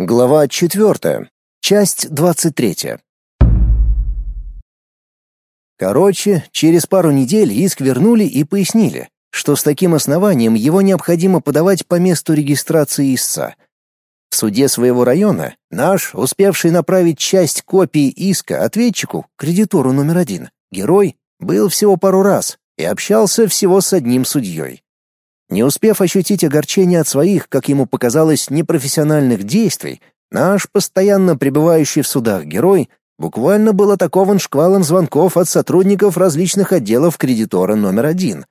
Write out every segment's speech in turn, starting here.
Глава 4. Часть 23. Короче, через пару недель иск вернули и пояснили, что с таким основанием его необходимо подавать по месту регистрации истца. В суде своего района наш, успевший направить часть копии иска ответчику, кредитору номер один, герой, был всего пару раз и общался всего с одним судьей. Не успев ощутить огорчение от своих, как ему показалось, непрофессиональных действий, наш постоянно пребывающий в судах герой буквально был атакован шквалом звонков от сотрудников различных отделов кредитора номер один.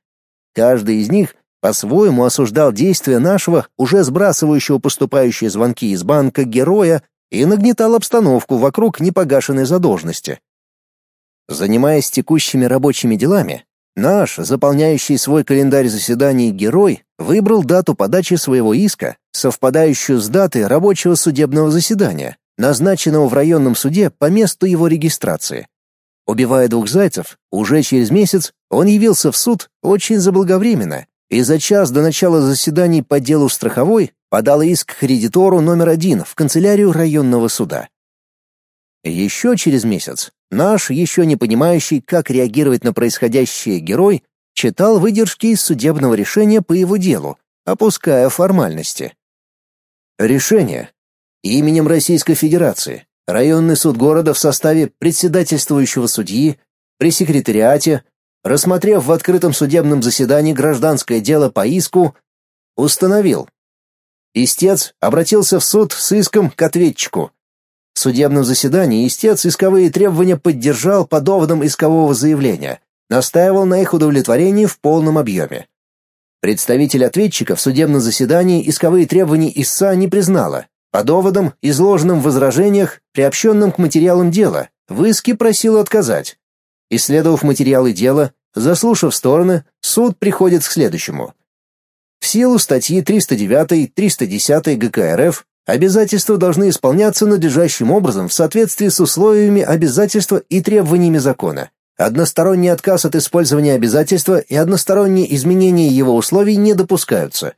Каждый из них по-своему осуждал действия нашего, уже сбрасывающего поступающие звонки из банка героя и нагнетал обстановку вокруг непогашенной задолженности. Занимаясь текущими рабочими делами, Наш, заполняющий свой календарь заседаний герой, выбрал дату подачи своего иска, совпадающую с датой рабочего судебного заседания, назначенного в районном суде по месту его регистрации. Убивая двух зайцев, уже через месяц он явился в суд очень заблаговременно и за час до начала заседаний по делу страховой подал иск кредитору номер один в канцелярию районного суда. Еще через месяц наш, еще не понимающий, как реагировать на происходящее герой, читал выдержки из судебного решения по его делу, опуская формальности. Решение. Именем Российской Федерации. Районный суд города в составе председательствующего судьи при секретариате, рассмотрев в открытом судебном заседании гражданское дело по иску, установил. Истец обратился в суд с иском к ответчику, в судебном заседании истец исковые требования поддержал по доводам искового заявления, настаивал на их удовлетворении в полном объеме. Представитель ответчика в судебном заседании исковые требования истца не признала. По доводам, изложенным в возражениях, приобщенным к материалам дела, в иске просил отказать. Исследовав материалы дела, заслушав стороны, суд приходит к следующему. В силу статьи 309-310 ГК РФ Обязательства должны исполняться надлежащим образом в соответствии с условиями обязательства и требованиями закона. Односторонний отказ от использования обязательства и односторонние изменения его условий не допускаются.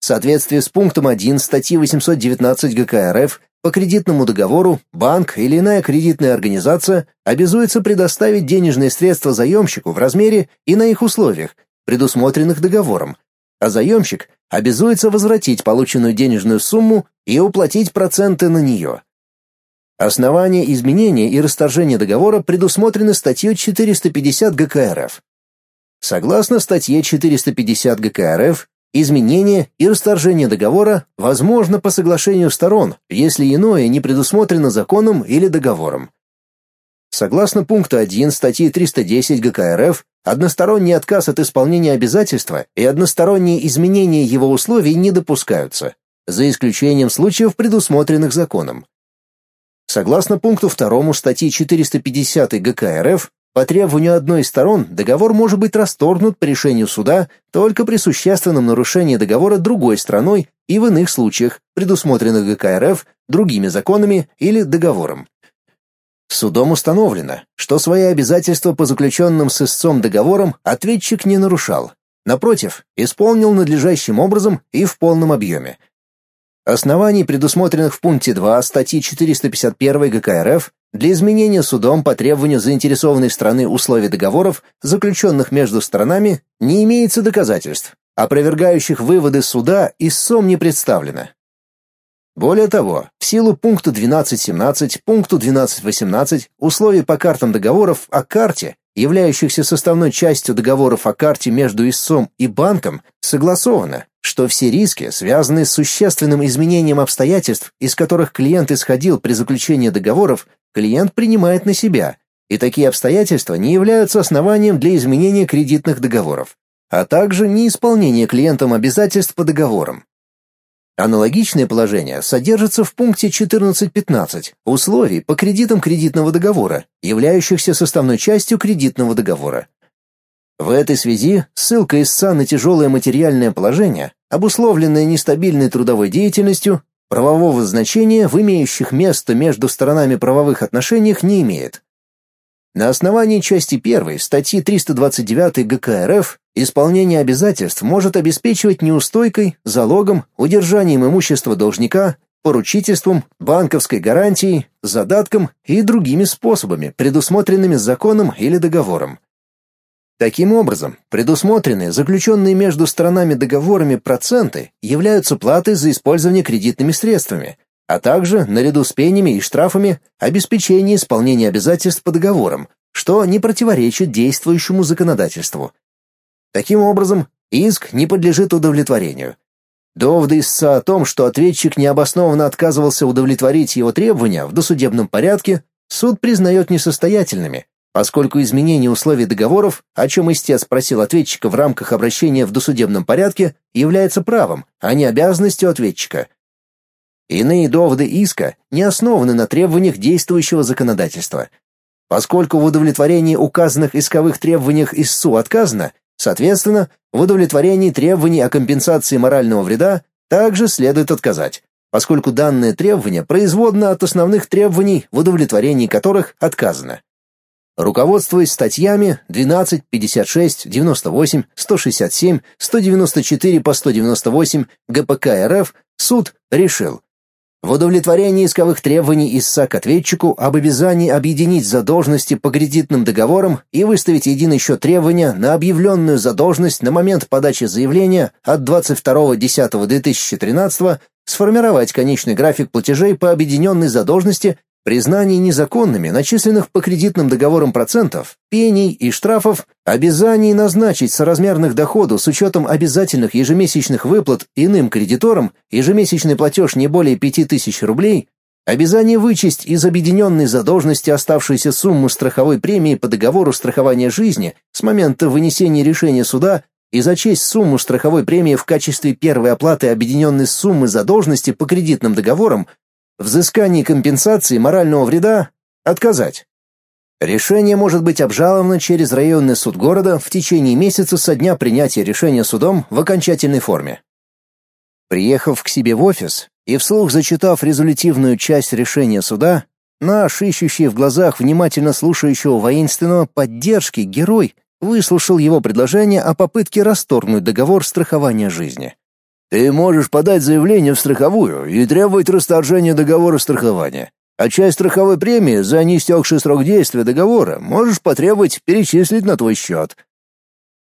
В соответствии с пунктом 1 статьи 819 ГК РФ по кредитному договору банк или иная кредитная организация обязуется предоставить денежные средства заемщику в размере и на их условиях, предусмотренных договором, а заемщик обязуется возвратить полученную денежную сумму и уплатить проценты на нее. Основания изменения и расторжения договора предусмотрены статьей 450 ГК РФ. Согласно статье 450 ГК РФ, изменение и расторжение договора возможно по соглашению сторон, если иное не предусмотрено законом или договором. Согласно пункту 1 статьи 310 ГК РФ, односторонний отказ от исполнения обязательства и односторонние изменения его условий не допускаются, за исключением случаев, предусмотренных законом. Согласно пункту 2 статьи 450 ГК РФ, по требованию одной из сторон договор может быть расторгнут по решению суда только при существенном нарушении договора другой страной и в иных случаях, предусмотренных ГК РФ другими законами или договором. Судом установлено, что свои обязательства по заключенным с истцом договорам ответчик не нарушал. Напротив, исполнил надлежащим образом и в полном объеме. Оснований, предусмотренных в пункте 2 статьи 451 ГК РФ, для изменения судом по требованию заинтересованной страны условий договоров, заключенных между сторонами, не имеется доказательств, опровергающих выводы суда истцом не представлено. Более того, в силу пункта 12.17, пункту 12.18 условий по картам договоров о карте, являющихся составной частью договоров о карте между истцом и банком, согласовано, что все риски, связанные с существенным изменением обстоятельств, из которых клиент исходил при заключении договоров, клиент принимает на себя, и такие обстоятельства не являются основанием для изменения кредитных договоров, а также неисполнения клиентом обязательств по договорам. Аналогичное положение содержится в пункте 14.15 условий по кредитам кредитного договора, являющихся составной частью кредитного договора. В этой связи ссылка истца на тяжелое материальное положение, обусловленное нестабильной трудовой деятельностью, правового значения в имеющих место между сторонами правовых отношениях не имеет. На основании части 1 статьи 329 ГК РФ исполнение обязательств может обеспечивать неустойкой, залогом, удержанием имущества должника поручительством, банковской гарантией, задатком и другими способами, предусмотренными законом или договором. Таким образом, предусмотренные заключенные между сторонами договорами проценты являются платой за использование кредитными средствами, а также, наряду с пенями и штрафами, обеспечение исполнения обязательств по договорам, что не противоречит действующему законодательству. Таким образом, иск не подлежит удовлетворению, Доводы истца о том, что ответчик необоснованно отказывался удовлетворить его требования в досудебном порядке, суд признает несостоятельными, поскольку изменение условий договоров, о чем истец просил ответчика в рамках обращения в досудебном порядке, является правом, а не обязанностью ответчика. Иные доводы иска не основаны на требованиях действующего законодательства. Поскольку в удовлетворении указанных исковых требованиях истцу отказано, Соответственно, в удовлетворении требований о компенсации морального вреда также следует отказать, поскольку данное требование производно от основных требований, в удовлетворении которых отказано. Руководствуясь статьями 12, 56, 98, 167, 194 по 198 ГПК РФ, суд решил. В удовлетворении исковых требований истца к ответчику об обязании объединить задолженности по кредитным договорам и выставить единый счет требования на объявленную задолженность на момент подачи заявления от 22.10.2013 сформировать конечный график платежей по объединенной задолженности Признание незаконными начисленных по кредитным договорам процентов, пений и штрафов, обязаний назначить соразмерных доходу с учетом обязательных ежемесячных выплат иным кредиторам ежемесячный платеж не более 5000 рублей, обязание вычесть из объединенной задолженности оставшуюся сумму страховой премии по договору страхования жизни с момента вынесения решения суда и зачесть сумму страховой премии в качестве первой оплаты объединенной суммы задолженности по кредитным договорам взыскании компенсации морального вреда отказать. Решение может быть обжаловано через районный суд города в течение месяца со дня принятия решения судом в окончательной форме. Приехав к себе в офис и вслух зачитав резолютивную часть решения суда, наш ищущий в глазах внимательно слушающего воинственного поддержки герой выслушал его предложение о попытке расторгнуть договор страхования жизни. Ты можешь подать заявление в страховую и требовать расторжения договора страхования. А часть страховой премии за неистекший срок действия договора можешь потребовать перечислить на твой счет.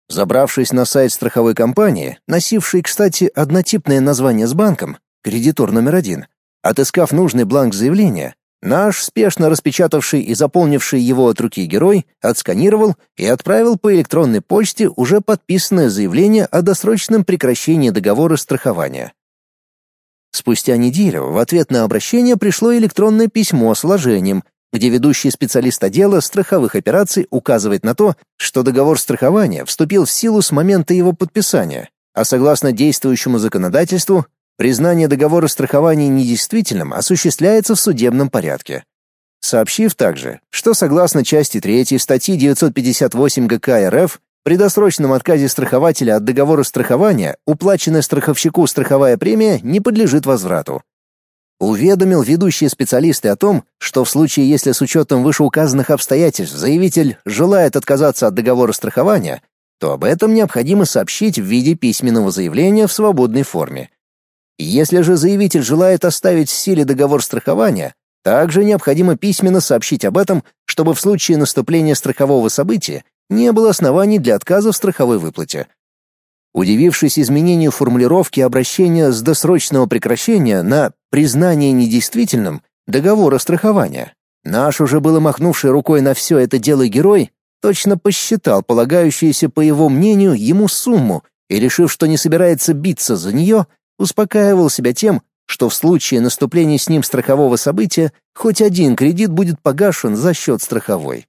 Забравшись на сайт страховой компании, носившей, кстати, однотипное название с банком, кредитор номер один, отыскав нужный бланк заявления, Наш, спешно распечатавший и заполнивший его от руки герой, отсканировал и отправил по электронной почте уже подписанное заявление о досрочном прекращении договора страхования. Спустя неделю в ответ на обращение пришло электронное письмо с вложением, где ведущий специалист отдела страховых операций указывает на то, что договор страхования вступил в силу с момента его подписания, а согласно действующему законодательству Признание договора страхования недействительным осуществляется в судебном порядке. Сообщив также, что согласно части 3 статьи 958 ГК РФ при досрочном отказе страхователя от договора страхования уплаченная страховщику страховая премия не подлежит возврату. Уведомил ведущие специалисты о том, что в случае, если с учетом вышеуказанных обстоятельств заявитель желает отказаться от договора страхования, то об этом необходимо сообщить в виде письменного заявления в свободной форме. Если же заявитель желает оставить в силе договор страхования, также необходимо письменно сообщить об этом, чтобы в случае наступления страхового события не было оснований для отказа в страховой выплате. Удивившись изменению формулировки обращения с досрочного прекращения на признание недействительным договора страхования, наш уже было махнувший рукой на все это дело герой точно посчитал полагающуюся, по его мнению, ему сумму и, решив, что не собирается биться за нее, успокаивал себя тем, что в случае наступления с ним страхового события хоть один кредит будет погашен за счет страховой.